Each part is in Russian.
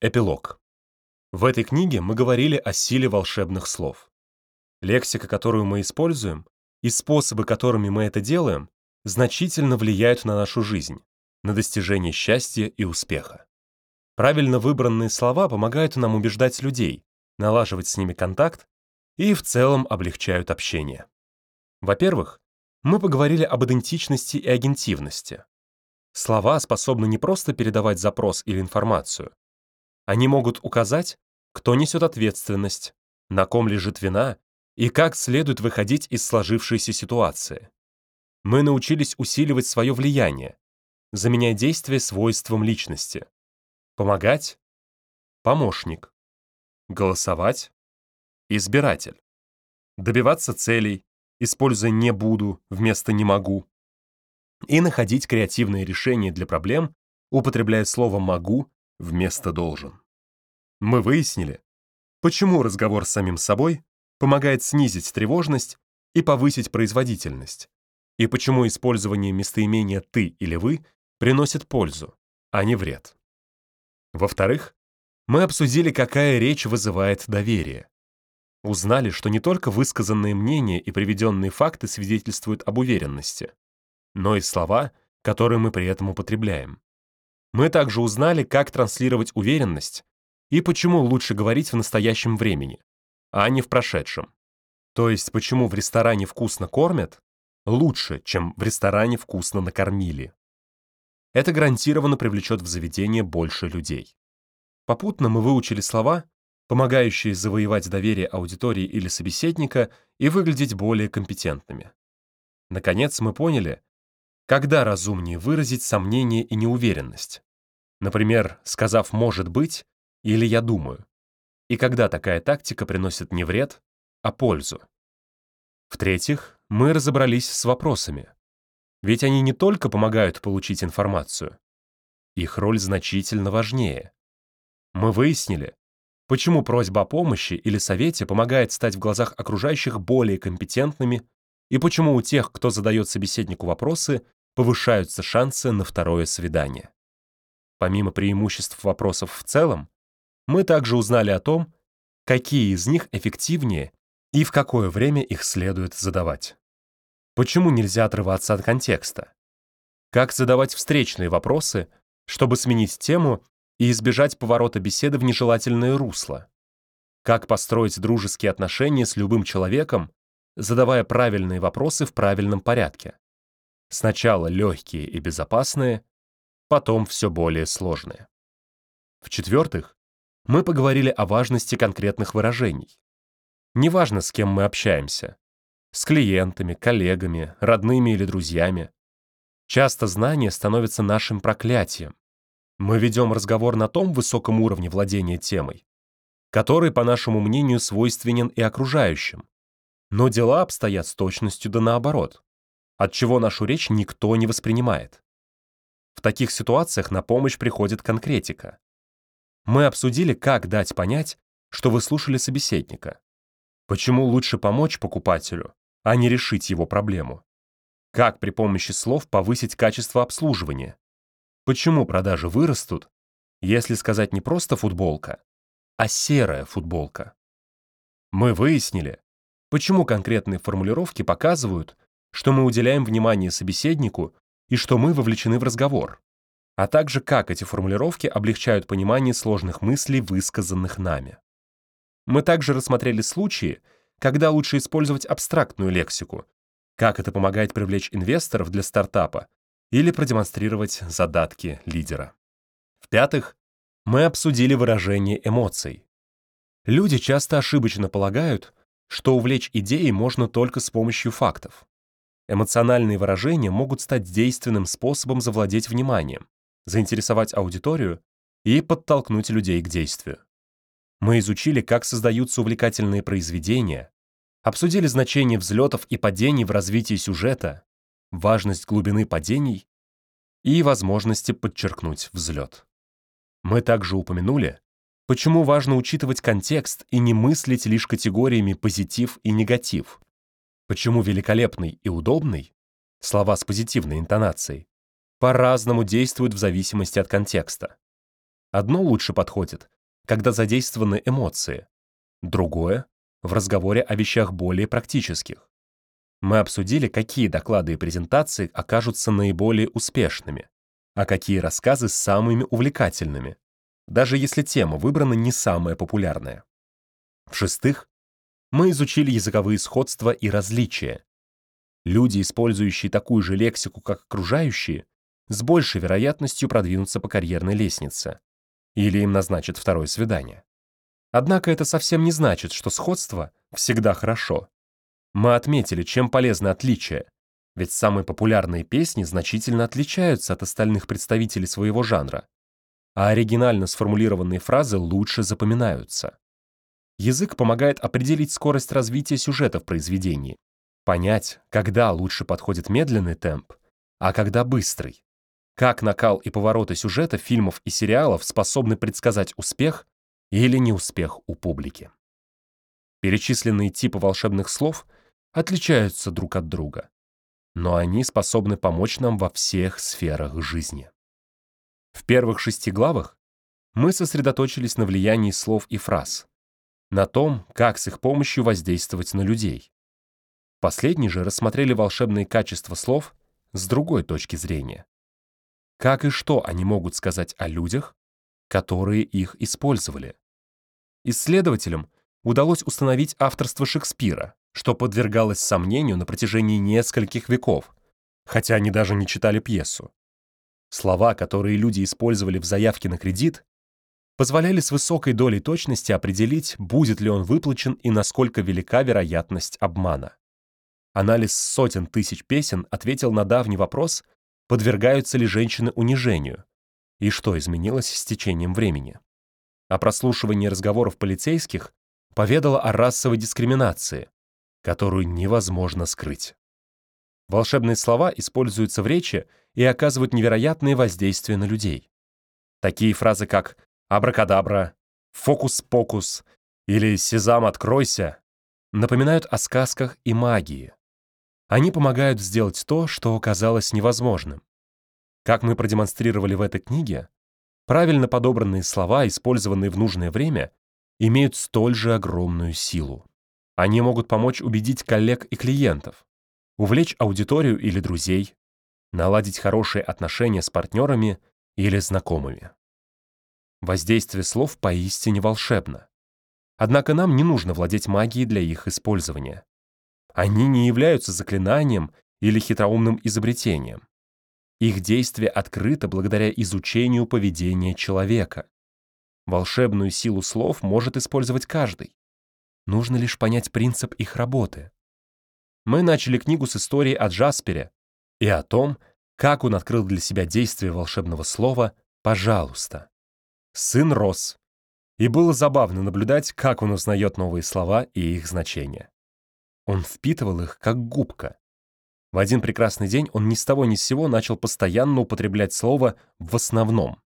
Эпилог. В этой книге мы говорили о силе волшебных слов. Лексика, которую мы используем, и способы, которыми мы это делаем, значительно влияют на нашу жизнь, на достижение счастья и успеха. Правильно выбранные слова помогают нам убеждать людей, налаживать с ними контакт и в целом облегчают общение. Во-первых, мы поговорили об идентичности и агентивности. Слова способны не просто передавать запрос или информацию, они могут указать, кто несет ответственность, на ком лежит вина и как следует выходить из сложившейся ситуации. Мы научились усиливать свое влияние, заменяя действия свойством личности. Помогать — помощник. Голосовать — избиратель. Добиваться целей, используя «не буду» вместо «не могу». И находить креативные решения для проблем, употребляя слово «могу» вместо «должен». Мы выяснили, почему разговор с самим собой помогает снизить тревожность и повысить производительность, и почему использование местоимения «ты» или «вы» приносит пользу, а не вред. Во-вторых, мы обсудили, какая речь вызывает доверие. Узнали, что не только высказанные мнения и приведенные факты свидетельствуют об уверенности, но и слова, которые мы при этом употребляем. Мы также узнали, как транслировать уверенность и почему лучше говорить в настоящем времени, а не в прошедшем. То есть почему в ресторане вкусно кормят лучше, чем в ресторане вкусно накормили. Это гарантированно привлечет в заведение больше людей. Попутно мы выучили слова, помогающие завоевать доверие аудитории или собеседника и выглядеть более компетентными. Наконец мы поняли, когда разумнее выразить сомнение и неуверенность. Например, сказав «может быть» или «я думаю», и когда такая тактика приносит не вред, а пользу. В-третьих, мы разобрались с вопросами. Ведь они не только помогают получить информацию. Их роль значительно важнее. Мы выяснили, почему просьба о помощи или совете помогает стать в глазах окружающих более компетентными и почему у тех, кто задает собеседнику вопросы, повышаются шансы на второе свидание. Помимо преимуществ вопросов в целом, мы также узнали о том, какие из них эффективнее и в какое время их следует задавать. Почему нельзя отрываться от контекста? Как задавать встречные вопросы, чтобы сменить тему и избежать поворота беседы в нежелательное русло? Как построить дружеские отношения с любым человеком, задавая правильные вопросы в правильном порядке? Сначала легкие и безопасные, потом все более сложные. В-четвертых, мы поговорили о важности конкретных выражений. Неважно, с кем мы общаемся. С клиентами, коллегами, родными или друзьями. Часто знание становится нашим проклятием. Мы ведем разговор на том высоком уровне владения темой, который, по нашему мнению, свойственен и окружающим. Но дела обстоят с точностью да наоборот от чего нашу речь никто не воспринимает. В таких ситуациях на помощь приходит конкретика. Мы обсудили, как дать понять, что вы слушали собеседника. Почему лучше помочь покупателю, а не решить его проблему? Как при помощи слов повысить качество обслуживания? Почему продажи вырастут, если сказать не просто футболка, а серая футболка? Мы выяснили, почему конкретные формулировки показывают, что мы уделяем внимание собеседнику и что мы вовлечены в разговор, а также как эти формулировки облегчают понимание сложных мыслей, высказанных нами. Мы также рассмотрели случаи, когда лучше использовать абстрактную лексику, как это помогает привлечь инвесторов для стартапа или продемонстрировать задатки лидера. В-пятых, мы обсудили выражение эмоций. Люди часто ошибочно полагают, что увлечь идеей можно только с помощью фактов. Эмоциональные выражения могут стать действенным способом завладеть вниманием, заинтересовать аудиторию и подтолкнуть людей к действию. Мы изучили, как создаются увлекательные произведения, обсудили значение взлетов и падений в развитии сюжета, важность глубины падений и возможности подчеркнуть взлет. Мы также упомянули, почему важно учитывать контекст и не мыслить лишь категориями позитив и негатив, Почему великолепный и удобный, слова с позитивной интонацией, по-разному действуют в зависимости от контекста. Одно лучше подходит, когда задействованы эмоции, другое — в разговоре о вещах более практических. Мы обсудили, какие доклады и презентации окажутся наиболее успешными, а какие рассказы самыми увлекательными, даже если тема выбрана не самая популярная. В-шестых, мы изучили языковые сходства и различия. Люди, использующие такую же лексику, как окружающие, с большей вероятностью продвинутся по карьерной лестнице. Или им назначат второе свидание. Однако это совсем не значит, что сходство всегда хорошо. Мы отметили, чем полезны отличия, ведь самые популярные песни значительно отличаются от остальных представителей своего жанра, а оригинально сформулированные фразы лучше запоминаются. Язык помогает определить скорость развития сюжета в произведении, понять, когда лучше подходит медленный темп, а когда быстрый, как накал и повороты сюжета фильмов и сериалов способны предсказать успех или неуспех у публики. Перечисленные типы волшебных слов отличаются друг от друга, но они способны помочь нам во всех сферах жизни. В первых шести главах мы сосредоточились на влиянии слов и фраз, на том, как с их помощью воздействовать на людей. Последние же рассмотрели волшебные качества слов с другой точки зрения. Как и что они могут сказать о людях, которые их использовали. Исследователям удалось установить авторство Шекспира, что подвергалось сомнению на протяжении нескольких веков, хотя они даже не читали пьесу. Слова, которые люди использовали в заявке на кредит, позволяли с высокой долей точности определить, будет ли он выплачен и насколько велика вероятность обмана. Анализ сотен тысяч песен ответил на давний вопрос, подвергаются ли женщины унижению, и что изменилось с течением времени. А прослушивание разговоров полицейских поведало о расовой дискриминации, которую невозможно скрыть. Волшебные слова используются в речи и оказывают невероятные воздействия на людей. Такие фразы, как абракадабра, фокус-покус или сезам, откройся, напоминают о сказках и магии. Они помогают сделать то, что казалось невозможным. Как мы продемонстрировали в этой книге, правильно подобранные слова, использованные в нужное время, имеют столь же огромную силу. Они могут помочь убедить коллег и клиентов, увлечь аудиторию или друзей, наладить хорошие отношения с партнерами или знакомыми. Воздействие слов поистине волшебно. Однако нам не нужно владеть магией для их использования. Они не являются заклинанием или хитроумным изобретением. Их действие открыто благодаря изучению поведения человека. Волшебную силу слов может использовать каждый. Нужно лишь понять принцип их работы. Мы начали книгу с истории о Джаспере и о том, как он открыл для себя действие волшебного слова «пожалуйста» сын рос. И было забавно наблюдать, как он узнает новые слова и их значения. Он впитывал их, как губка. В один прекрасный день он ни с того ни с сего начал постоянно употреблять слово «в основном».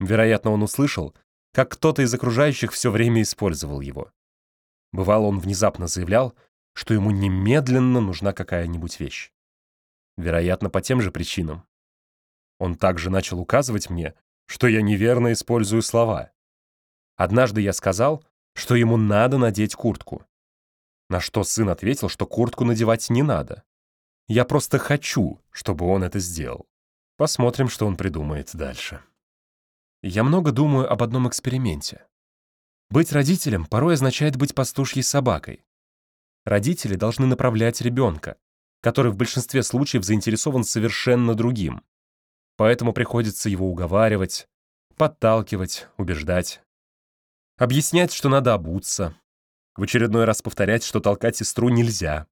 Вероятно, он услышал, как кто-то из окружающих все время использовал его. Бывало, он внезапно заявлял, что ему немедленно нужна какая-нибудь вещь. Вероятно, по тем же причинам. Он также начал указывать мне, что я неверно использую слова. Однажды я сказал, что ему надо надеть куртку. На что сын ответил, что куртку надевать не надо. Я просто хочу, чтобы он это сделал. Посмотрим, что он придумает дальше. Я много думаю об одном эксперименте. Быть родителем порой означает быть пастушьей собакой. Родители должны направлять ребенка, который в большинстве случаев заинтересован совершенно другим. Поэтому приходится его уговаривать, подталкивать, убеждать. Объяснять, что надо обуться. В очередной раз повторять, что толкать сестру нельзя.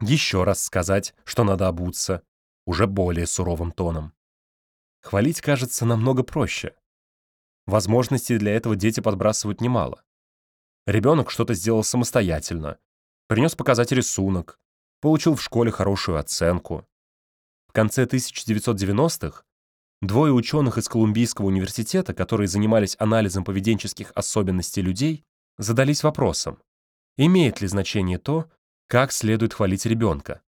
Еще раз сказать, что надо обуться, уже более суровым тоном. Хвалить кажется намного проще. Возможностей для этого дети подбрасывают немало. Ребенок что-то сделал самостоятельно, принес показать рисунок, получил в школе хорошую оценку. В конце 1990-х двое ученых из Колумбийского университета, которые занимались анализом поведенческих особенностей людей, задались вопросом, имеет ли значение то, как следует хвалить ребенка,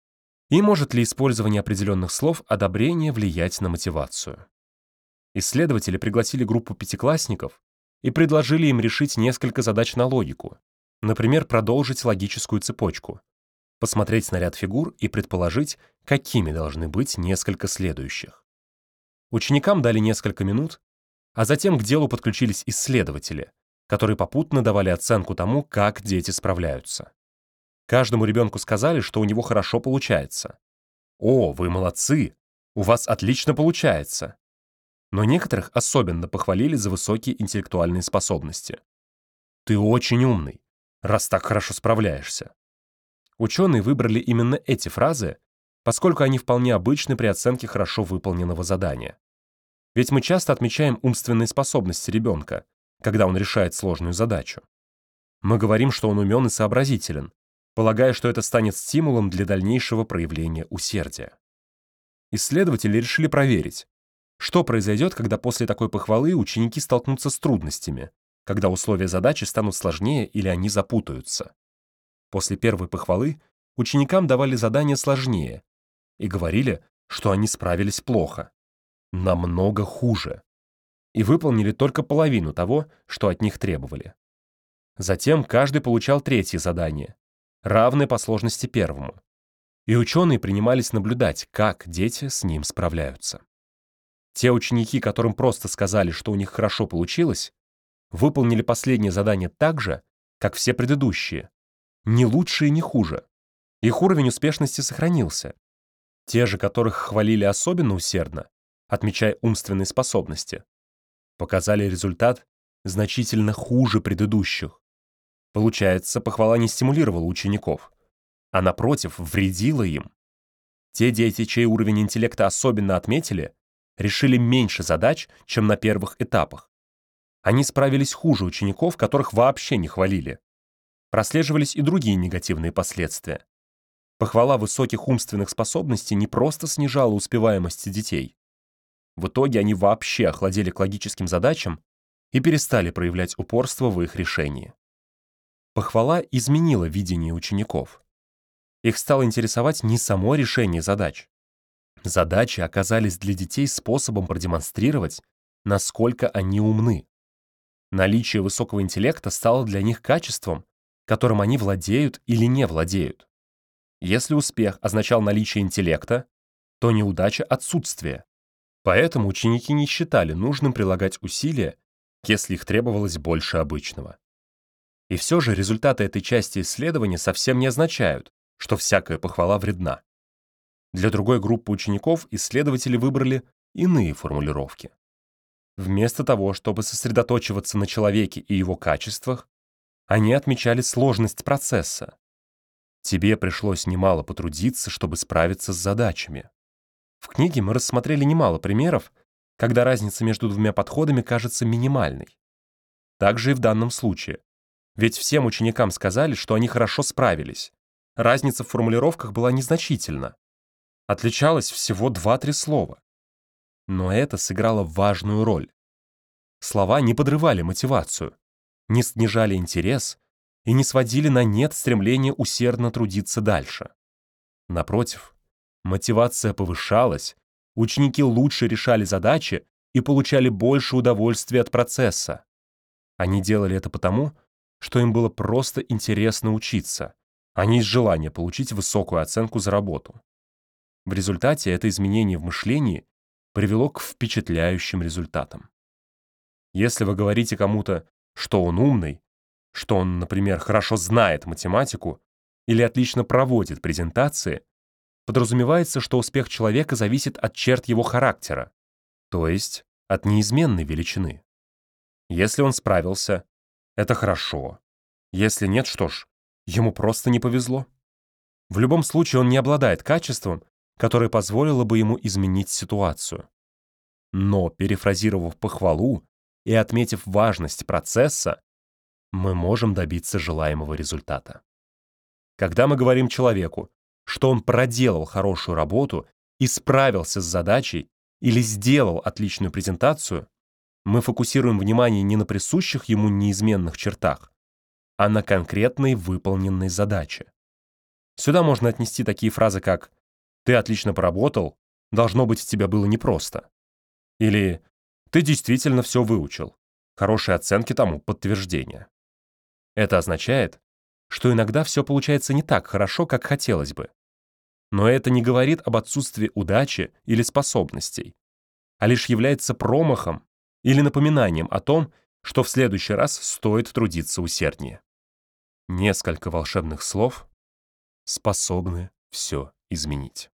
и может ли использование определенных слов одобрения влиять на мотивацию. Исследователи пригласили группу пятиклассников и предложили им решить несколько задач на логику. Например, продолжить логическую цепочку, посмотреть на ряд фигур и предположить, какими должны быть несколько следующих. Ученикам дали несколько минут, а затем к делу подключились исследователи, которые попутно давали оценку тому, как дети справляются. Каждому ребенку сказали, что у него хорошо получается. «О, вы молодцы! У вас отлично получается!» Но некоторых особенно похвалили за высокие интеллектуальные способности. «Ты очень умный, раз так хорошо справляешься». Ученые выбрали именно эти фразы, поскольку они вполне обычны при оценке хорошо выполненного задания. Ведь мы часто отмечаем умственные способности ребенка, когда он решает сложную задачу. Мы говорим, что он умен и сообразителен, полагая, что это станет стимулом для дальнейшего проявления усердия. Исследователи решили проверить, что произойдет, когда после такой похвалы ученики столкнутся с трудностями, когда условия задачи станут сложнее или они запутаются. После первой похвалы ученикам давали задания сложнее и говорили, что они справились плохо, намного хуже, и выполнили только половину того, что от них требовали. Затем каждый получал третье задание, равное по сложности первому, и ученые принимались наблюдать, как дети с ним справляются. Те ученики, которым просто сказали, что у них хорошо получилось, выполнили последнее задание так же, как все предыдущие, ни лучше и не хуже. Их уровень успешности сохранился. Те же, которых хвалили особенно усердно, отмечая умственные способности, показали результат значительно хуже предыдущих. Получается, похвала не стимулировала учеников, а напротив, вредила им. Те дети, чей уровень интеллекта особенно отметили, решили меньше задач, чем на первых этапах. Они справились хуже учеников, которых вообще не хвалили прослеживались и другие негативные последствия. Похвала высоких умственных способностей не просто снижала успеваемость детей. В итоге они вообще охладели к логическим задачам и перестали проявлять упорство в их решении. Похвала изменила видение учеников. Их стало интересовать не само решение задач. Задачи оказались для детей способом продемонстрировать, насколько они умны. Наличие высокого интеллекта стало для них качеством, которым они владеют или не владеют. Если успех означал наличие интеллекта, то неудача — отсутствие. Поэтому ученики не считали нужным прилагать усилия, если их требовалось больше обычного. И все же результаты этой части исследования совсем не означают, что всякая похвала вредна. Для другой группы учеников исследователи выбрали иные формулировки. Вместо того, чтобы сосредоточиваться на человеке и его качествах, они отмечали сложность процесса. Тебе пришлось немало потрудиться, чтобы справиться с задачами. В книге мы рассмотрели немало примеров, когда разница между двумя подходами кажется минимальной. Так же и в данном случае. Ведь всем ученикам сказали, что они хорошо справились. Разница в формулировках была незначительна. Отличалось всего два-три слова. Но это сыграло важную роль. Слова не подрывали мотивацию не снижали интерес и не сводили на нет стремление усердно трудиться дальше. Напротив, мотивация повышалась, ученики лучше решали задачи и получали больше удовольствия от процесса. Они делали это потому, что им было просто интересно учиться, а не из желания получить высокую оценку за работу. В результате это изменение в мышлении привело к впечатляющим результатам. Если вы говорите кому-то что он умный, что он, например, хорошо знает математику или отлично проводит презентации, подразумевается, что успех человека зависит от черт его характера, то есть от неизменной величины. Если он справился, это хорошо. Если нет, что ж, ему просто не повезло. В любом случае он не обладает качеством, которое позволило бы ему изменить ситуацию. Но, перефразировав похвалу, и отметив важность процесса, мы можем добиться желаемого результата. Когда мы говорим человеку, что он проделал хорошую работу и справился с задачей или сделал отличную презентацию, мы фокусируем внимание не на присущих ему неизменных чертах, а на конкретной выполненной задаче. Сюда можно отнести такие фразы, как «ты отлично поработал, должно быть, тебе было непросто» или Ты действительно все выучил. Хорошие оценки тому подтверждение. Это означает, что иногда все получается не так хорошо, как хотелось бы. Но это не говорит об отсутствии удачи или способностей, а лишь является промахом или напоминанием о том, что в следующий раз стоит трудиться усерднее. Несколько волшебных слов способны все изменить.